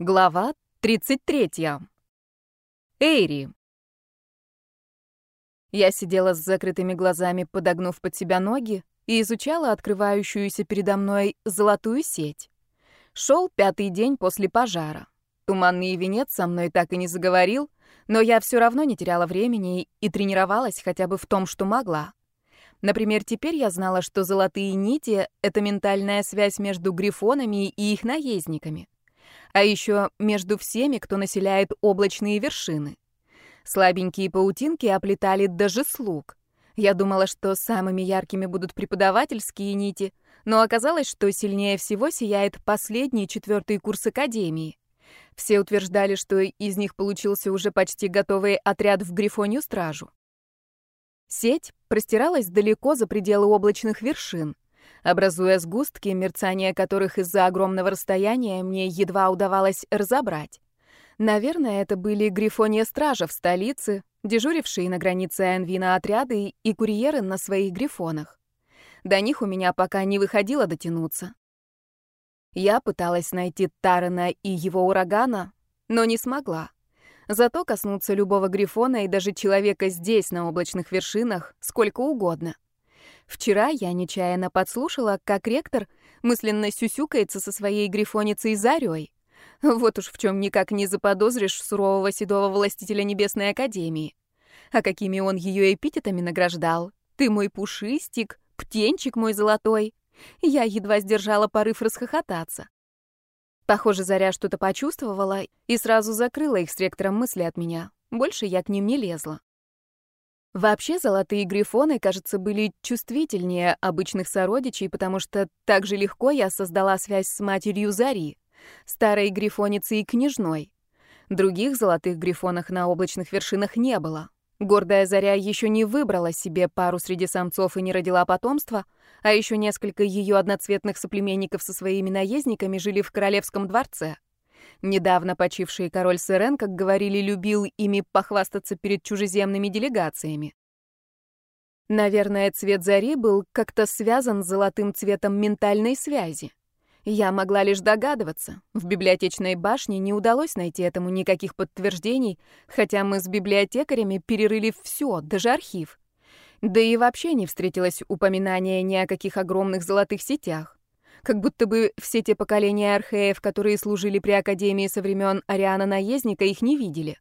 Глава 33. Эйри. Я сидела с закрытыми глазами, подогнув под себя ноги, и изучала открывающуюся передо мной золотую сеть. Шел пятый день после пожара. Туманный венец со мной так и не заговорил, но я все равно не теряла времени и тренировалась хотя бы в том, что могла. Например, теперь я знала, что золотые нити — это ментальная связь между грифонами и их наездниками а еще между всеми, кто населяет облачные вершины. Слабенькие паутинки оплетали даже слуг. Я думала, что самыми яркими будут преподавательские нити, но оказалось, что сильнее всего сияет последний четвертый курс Академии. Все утверждали, что из них получился уже почти готовый отряд в Грифонью стражу. Сеть простиралась далеко за пределы облачных вершин образуя сгустки, мерцания которых из-за огромного расстояния мне едва удавалось разобрать. Наверное, это были грифония стража в столице, дежурившие на границе Энвина отряды и курьеры на своих грифонах. До них у меня пока не выходило дотянуться. Я пыталась найти Тарена и его урагана, но не смогла. Зато коснуться любого грифона и даже человека здесь, на облачных вершинах, сколько угодно. Вчера я нечаянно подслушала, как ректор мысленно сюсюкается со своей грифоницей Зарёй. Вот уж в чем никак не заподозришь сурового седого властителя Небесной Академии. А какими он ее эпитетами награждал. «Ты мой пушистик», «Птенчик мой золотой». Я едва сдержала порыв расхохотаться. Похоже, Заря что-то почувствовала и сразу закрыла их с ректором мысли от меня. Больше я к ним не лезла. Вообще, золотые грифоны, кажется, были чувствительнее обычных сородичей, потому что так же легко я создала связь с матерью Зари, старой грифоницей и княжной. Других золотых грифонах на облачных вершинах не было. Гордая Заря еще не выбрала себе пару среди самцов и не родила потомства, а еще несколько ее одноцветных соплеменников со своими наездниками жили в королевском дворце. Недавно почивший король Сырен, как говорили, любил ими похвастаться перед чужеземными делегациями. Наверное, цвет зари был как-то связан с золотым цветом ментальной связи. Я могла лишь догадываться. В библиотечной башне не удалось найти этому никаких подтверждений, хотя мы с библиотекарями перерыли все, даже архив. Да и вообще не встретилось упоминания ни о каких огромных золотых сетях как будто бы все те поколения археев, которые служили при Академии со времен Ариана-наездника, их не видели.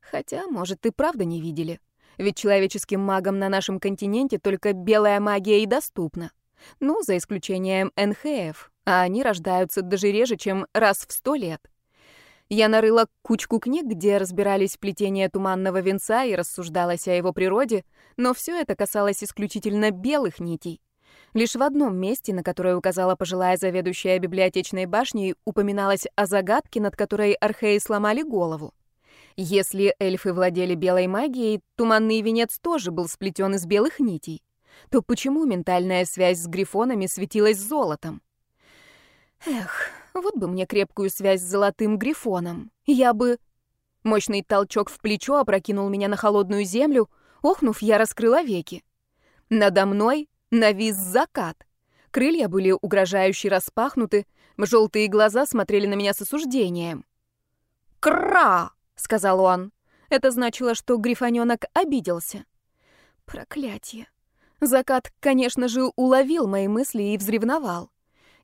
Хотя, может, и правда не видели. Ведь человеческим магам на нашем континенте только белая магия и доступна. Ну, за исключением энхеев, а они рождаются даже реже, чем раз в сто лет. Я нарыла кучку книг, где разбирались плетения туманного венца и рассуждалось о его природе, но все это касалось исключительно белых нитей. Лишь в одном месте, на которое указала пожилая заведующая библиотечной башней, упоминалось о загадке, над которой археи сломали голову. Если эльфы владели белой магией, туманный венец тоже был сплетен из белых нитей. То почему ментальная связь с грифонами светилась золотом? Эх, вот бы мне крепкую связь с золотым грифоном. Я бы... Мощный толчок в плечо опрокинул меня на холодную землю. Охнув, я раскрыла веки. Надо мной Навис закат. Крылья были угрожающе распахнуты, желтые глаза смотрели на меня с осуждением. «Кра!» — сказал он. Это значило, что грифонёнок обиделся. Проклятие. Закат, конечно же, уловил мои мысли и взревновал.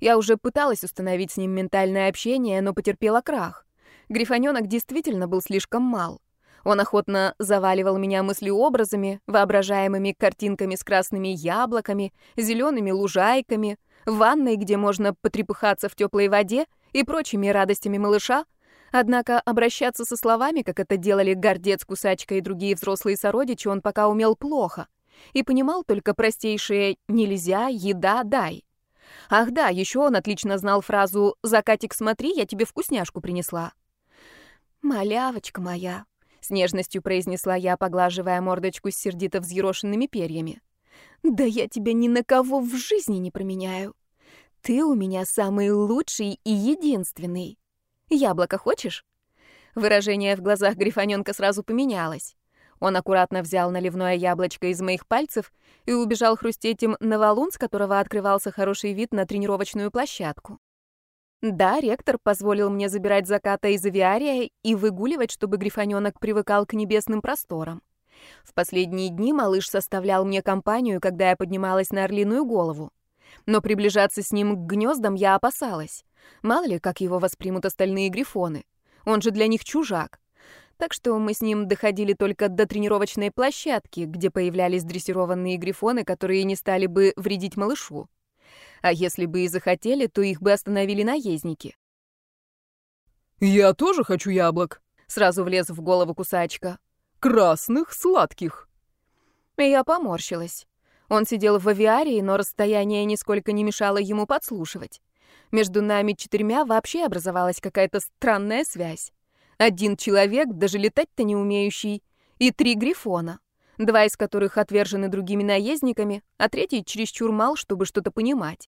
Я уже пыталась установить с ним ментальное общение, но потерпела крах. Грифонёнок действительно был слишком мал. Он охотно заваливал меня мыслеобразами, воображаемыми картинками с красными яблоками, зелеными лужайками, ванной, где можно потрепыхаться в теплой воде и прочими радостями малыша, Однако обращаться со словами, как это делали Гордец, Кусачка и другие взрослые сородичи, он пока умел плохо. И понимал только простейшие «нельзя», «еда», «дай». Ах да, еще он отлично знал фразу «Закатик, смотри, я тебе вкусняшку принесла». «Малявочка моя», с нежностью произнесла я, поглаживая мордочку с сердито взъерошенными перьями. Да я тебя ни на кого в жизни не променяю. Ты у меня самый лучший и единственный. Яблоко хочешь? Выражение в глазах грифонёнка сразу поменялось. Он аккуратно взял наливное яблочко из моих пальцев и убежал хрустеть им на валун, с которого открывался хороший вид на тренировочную площадку. Да, ректор позволил мне забирать заката из авиария и выгуливать, чтобы грифонёнок привыкал к небесным просторам. В последние дни малыш составлял мне компанию, когда я поднималась на орлиную голову. Но приближаться с ним к гнездам я опасалась. Мало ли, как его воспримут остальные грифоны. Он же для них чужак. Так что мы с ним доходили только до тренировочной площадки, где появлялись дрессированные грифоны, которые не стали бы вредить малышу а если бы и захотели, то их бы остановили наездники. «Я тоже хочу яблок», — сразу влез в голову кусачка. «Красных, сладких». Я поморщилась. Он сидел в авиарии, но расстояние нисколько не мешало ему подслушивать. Между нами четырьмя вообще образовалась какая-то странная связь. Один человек, даже летать-то не умеющий, и три грифона, два из которых отвержены другими наездниками, а третий чересчур мал, чтобы что-то понимать.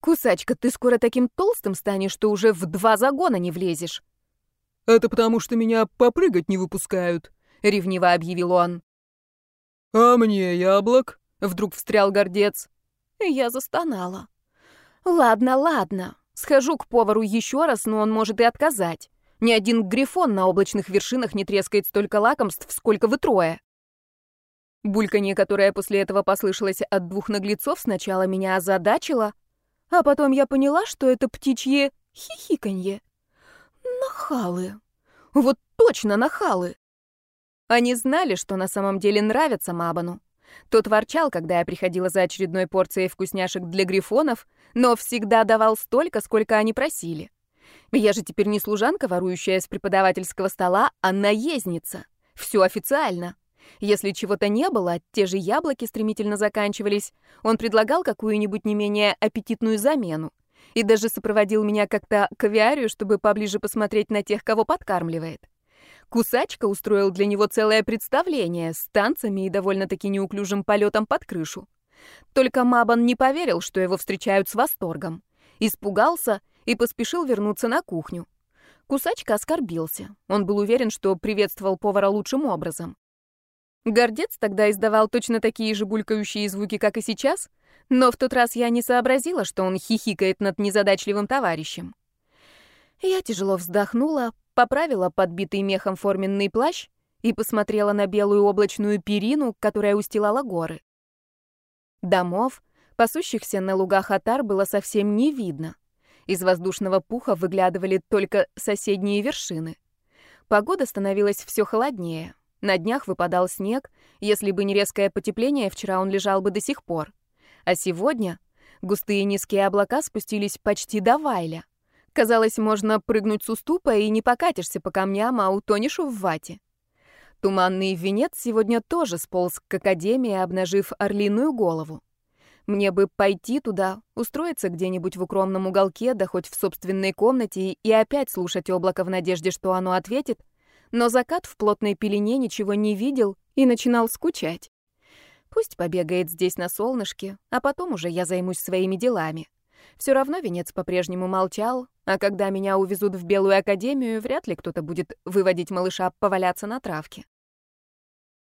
«Кусачка, ты скоро таким толстым станешь, что уже в два загона не влезешь». «Это потому, что меня попрыгать не выпускают», — ревниво объявил он. «А мне яблок?» — вдруг встрял гордец. Я застонала. «Ладно, ладно. Схожу к повару еще раз, но он может и отказать. Ни один грифон на облачных вершинах не трескает столько лакомств, сколько вы трое». Бульканье, которое после этого послышалось от двух наглецов, сначала меня озадачило, а потом я поняла, что это птичье хихиканье. Нахалы. Вот точно нахалы. Они знали, что на самом деле нравится Мабану. Тот ворчал, когда я приходила за очередной порцией вкусняшек для грифонов, но всегда давал столько, сколько они просили. Я же теперь не служанка, ворующая с преподавательского стола, а наездница. Все официально. Если чего-то не было, те же яблоки стремительно заканчивались, он предлагал какую-нибудь не менее аппетитную замену. И даже сопроводил меня как-то к авиарию, чтобы поближе посмотреть на тех, кого подкармливает. Кусачка устроил для него целое представление с танцами и довольно-таки неуклюжим полетом под крышу. Только Мабан не поверил, что его встречают с восторгом. Испугался и поспешил вернуться на кухню. Кусачка оскорбился. Он был уверен, что приветствовал повара лучшим образом. Гордец тогда издавал точно такие же булькающие звуки, как и сейчас, но в тот раз я не сообразила, что он хихикает над незадачливым товарищем. Я тяжело вздохнула, поправила подбитый мехом форменный плащ и посмотрела на белую облачную перину, которая устилала горы. Домов, пасущихся на лугах Атар, было совсем не видно. Из воздушного пуха выглядывали только соседние вершины. Погода становилась все холоднее. На днях выпадал снег, если бы не резкое потепление, вчера он лежал бы до сих пор. А сегодня густые низкие облака спустились почти до Вайля. Казалось, можно прыгнуть с уступа и не покатишься по камням, а утонешь в вате. Туманный венец сегодня тоже сполз к академии, обнажив орлиную голову. Мне бы пойти туда, устроиться где-нибудь в укромном уголке, да хоть в собственной комнате, и опять слушать облако в надежде, что оно ответит, но закат в плотной пелене ничего не видел и начинал скучать. Пусть побегает здесь на солнышке, а потом уже я займусь своими делами. Все равно венец по-прежнему молчал, а когда меня увезут в Белую Академию, вряд ли кто-то будет выводить малыша поваляться на травке.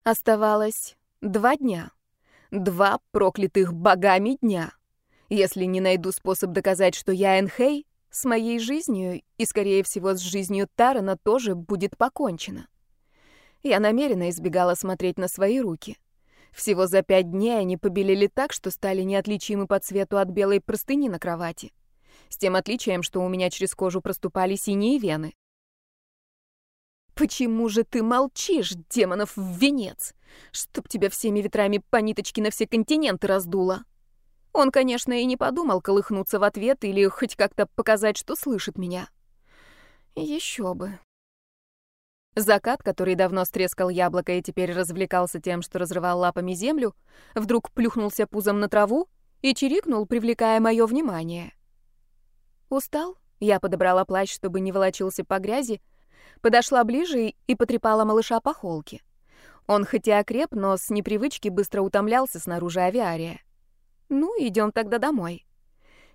Оставалось два дня. Два проклятых богами дня. Если не найду способ доказать, что я Энхей, с моей жизнью и, скорее всего, с жизнью Тарана тоже будет покончено. Я намеренно избегала смотреть на свои руки. Всего за пять дней они побелели так, что стали неотличимы по цвету от белой простыни на кровати. С тем отличием, что у меня через кожу проступали синие вены. «Почему же ты молчишь, демонов в венец? Чтоб тебя всеми ветрами по ниточке на все континенты раздуло!» Он, конечно, и не подумал колыхнуться в ответ или хоть как-то показать, что слышит меня. Еще бы. Закат, который давно стрескал яблоко и теперь развлекался тем, что разрывал лапами землю, вдруг плюхнулся пузом на траву и чирикнул, привлекая мое внимание. Устал? Я подобрала плащ, чтобы не волочился по грязи, подошла ближе и потрепала малыша по холке. Он хоть и окреп, но с непривычки быстро утомлялся снаружи авиария. Ну, идем тогда домой.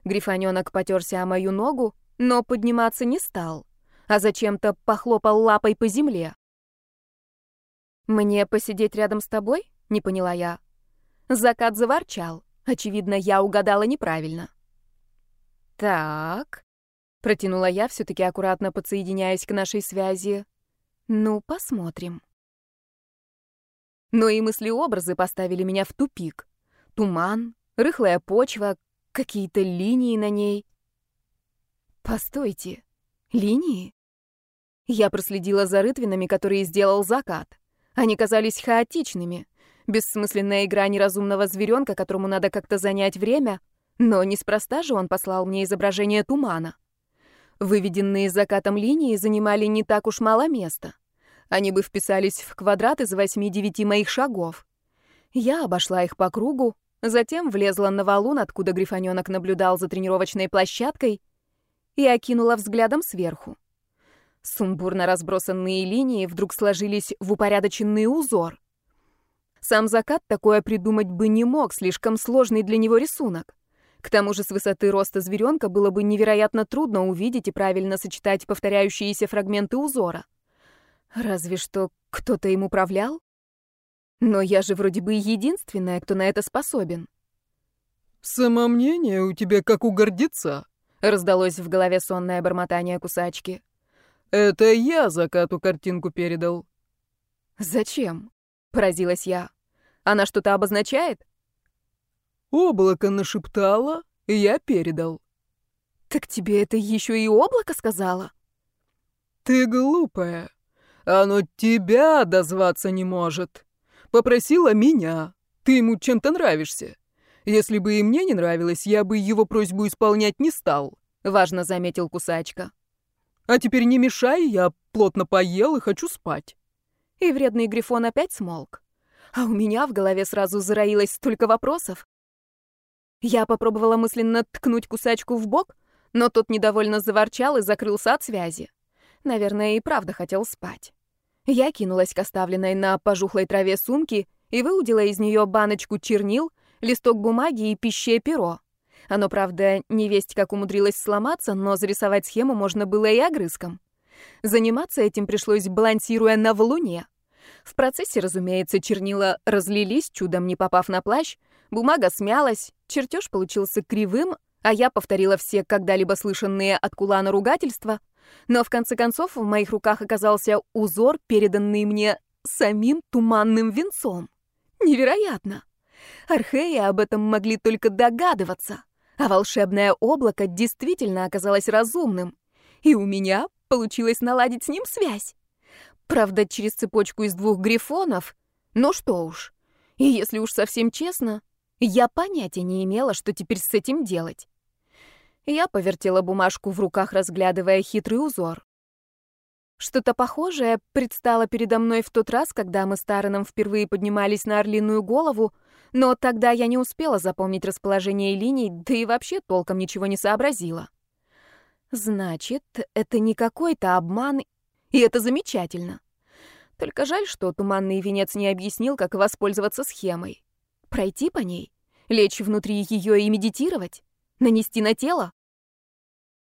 Грифонёнок потерся о мою ногу, но подниматься не стал, а зачем-то похлопал лапой по земле. «Мне посидеть рядом с тобой?» — не поняла я. Закат заворчал. Очевидно, я угадала неправильно. «Так...» Протянула я, все-таки аккуратно подсоединяясь к нашей связи. Ну, посмотрим. Но и мысли-образы поставили меня в тупик. Туман, рыхлая почва, какие-то линии на ней. Постойте, линии? Я проследила за рытвинами, которые сделал закат. Они казались хаотичными. Бессмысленная игра неразумного зверенка, которому надо как-то занять время. Но неспроста же он послал мне изображение тумана. Выведенные закатом линии занимали не так уж мало места. Они бы вписались в квадрат из 8-9 моих шагов. Я обошла их по кругу, затем влезла на валун, откуда грифонёнок наблюдал за тренировочной площадкой, и окинула взглядом сверху. Сумбурно разбросанные линии вдруг сложились в упорядоченный узор. Сам закат такое придумать бы не мог, слишком сложный для него рисунок. К тому же с высоты роста зверенка было бы невероятно трудно увидеть и правильно сочетать повторяющиеся фрагменты узора. Разве что кто-то им управлял? Но я же вроде бы единственная, кто на это способен. «Самомнение у тебя как у гордеца», — раздалось в голове сонное бормотание кусачки. «Это я закату картинку передал». «Зачем?» — поразилась я. «Она что-то обозначает?» Облако нашептало, и я передал. Так тебе это еще и облако сказала? Ты глупая. Оно тебя дозваться не может. Попросила меня. Ты ему чем-то нравишься. Если бы и мне не нравилось, я бы его просьбу исполнять не стал, важно заметил кусачка. А теперь не мешай, я плотно поел и хочу спать. И вредный грифон опять смолк. А у меня в голове сразу зароилось столько вопросов. Я попробовала мысленно ткнуть кусачку в бок, но тот недовольно заворчал и закрылся от связи. Наверное, и правда хотел спать. Я кинулась к оставленной на пожухлой траве сумке и выудила из нее баночку чернил, листок бумаги и пищее перо. Оно, правда, не весть как умудрилось сломаться, но зарисовать схему можно было и огрызком. Заниматься этим пришлось, балансируя на валуне. В процессе, разумеется, чернила разлились, чудом не попав на плащ, бумага смялась, чертеж получился кривым, а я повторила все когда-либо слышанные от Кулана ругательства, но в конце концов в моих руках оказался узор, переданный мне самим туманным венцом. Невероятно! Археи об этом могли только догадываться, а волшебное облако действительно оказалось разумным, и у меня получилось наладить с ним связь. Правда, через цепочку из двух грифонов. Ну что уж. И если уж совсем честно, я понятия не имела, что теперь с этим делать. Я повертела бумажку в руках, разглядывая хитрый узор. Что-то похожее предстало передо мной в тот раз, когда мы с Тараном впервые поднимались на орлиную голову, но тогда я не успела запомнить расположение линий, да и вообще толком ничего не сообразила. Значит, это не какой-то обман и это замечательно. Только жаль, что туманный венец не объяснил, как воспользоваться схемой. Пройти по ней, лечь внутри ее и медитировать, нанести на тело.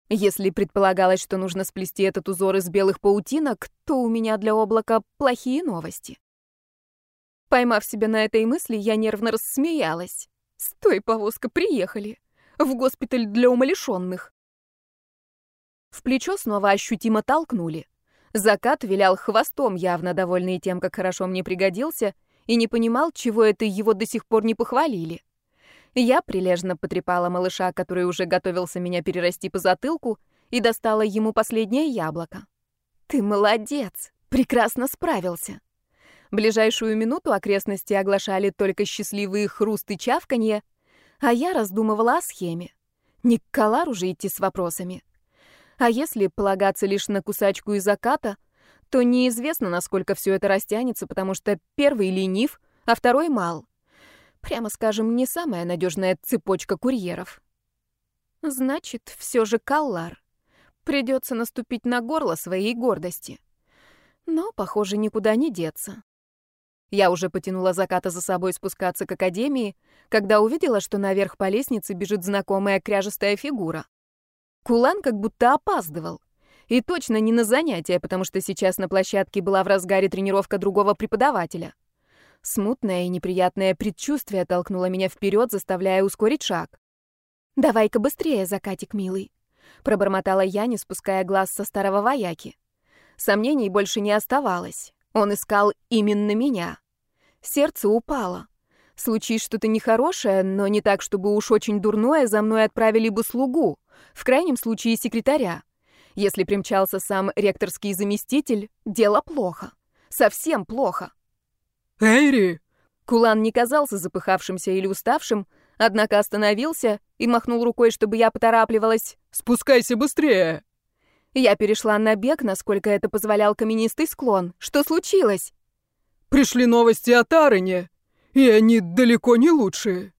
Если предполагалось, что нужно сплести этот узор из белых паутинок, то у меня для облака плохие новости. Поймав себя на этой мысли, я нервно рассмеялась. «Стой, повозка, приехали! В госпиталь для умалишенных!» В плечо снова ощутимо толкнули. Закат вилял хвостом, явно довольный тем, как хорошо мне пригодился, и не понимал, чего это его до сих пор не похвалили. Я прилежно потрепала малыша, который уже готовился меня перерасти по затылку, и достала ему последнее яблоко. «Ты молодец! Прекрасно справился!» Ближайшую минуту окрестности оглашали только счастливые хрусты чавканье, а я раздумывала о схеме. Не к Калару же идти с вопросами. А если полагаться лишь на кусачку из заката, то неизвестно, насколько все это растянется, потому что первый ленив, а второй мал. Прямо скажем, не самая надежная цепочка курьеров. Значит, все же Каллар. Придется наступить на горло своей гордости. Но, похоже, никуда не деться. Я уже потянула заката за собой спускаться к академии, когда увидела, что наверх по лестнице бежит знакомая кряжестая фигура. Кулан как будто опаздывал. И точно не на занятия, потому что сейчас на площадке была в разгаре тренировка другого преподавателя. Смутное и неприятное предчувствие толкнуло меня вперед, заставляя ускорить шаг. «Давай-ка быстрее, закатик милый. — пробормотала я, не спуская глаз со старого вояки. Сомнений больше не оставалось. Он искал именно меня. Сердце упало. Случись что-то нехорошее, но не так, чтобы уж очень дурное, за мной отправили бы слугу, в крайнем случае секретаря. Если примчался сам ректорский заместитель, дело плохо. Совсем плохо. «Эйри!» Кулан не казался запыхавшимся или уставшим, однако остановился и махнул рукой, чтобы я поторапливалась. «Спускайся быстрее!» Я перешла на бег, насколько это позволял каменистый склон. Что случилось? «Пришли новости о Тарине, и они далеко не лучшие.